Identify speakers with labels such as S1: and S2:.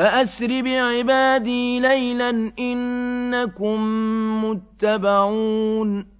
S1: فَأَسْرِ بِعِبَادِي لَيْلًا إِنَّكُم مُّتَّبَعُونَ.